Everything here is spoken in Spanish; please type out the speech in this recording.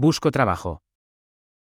Busco trabajo.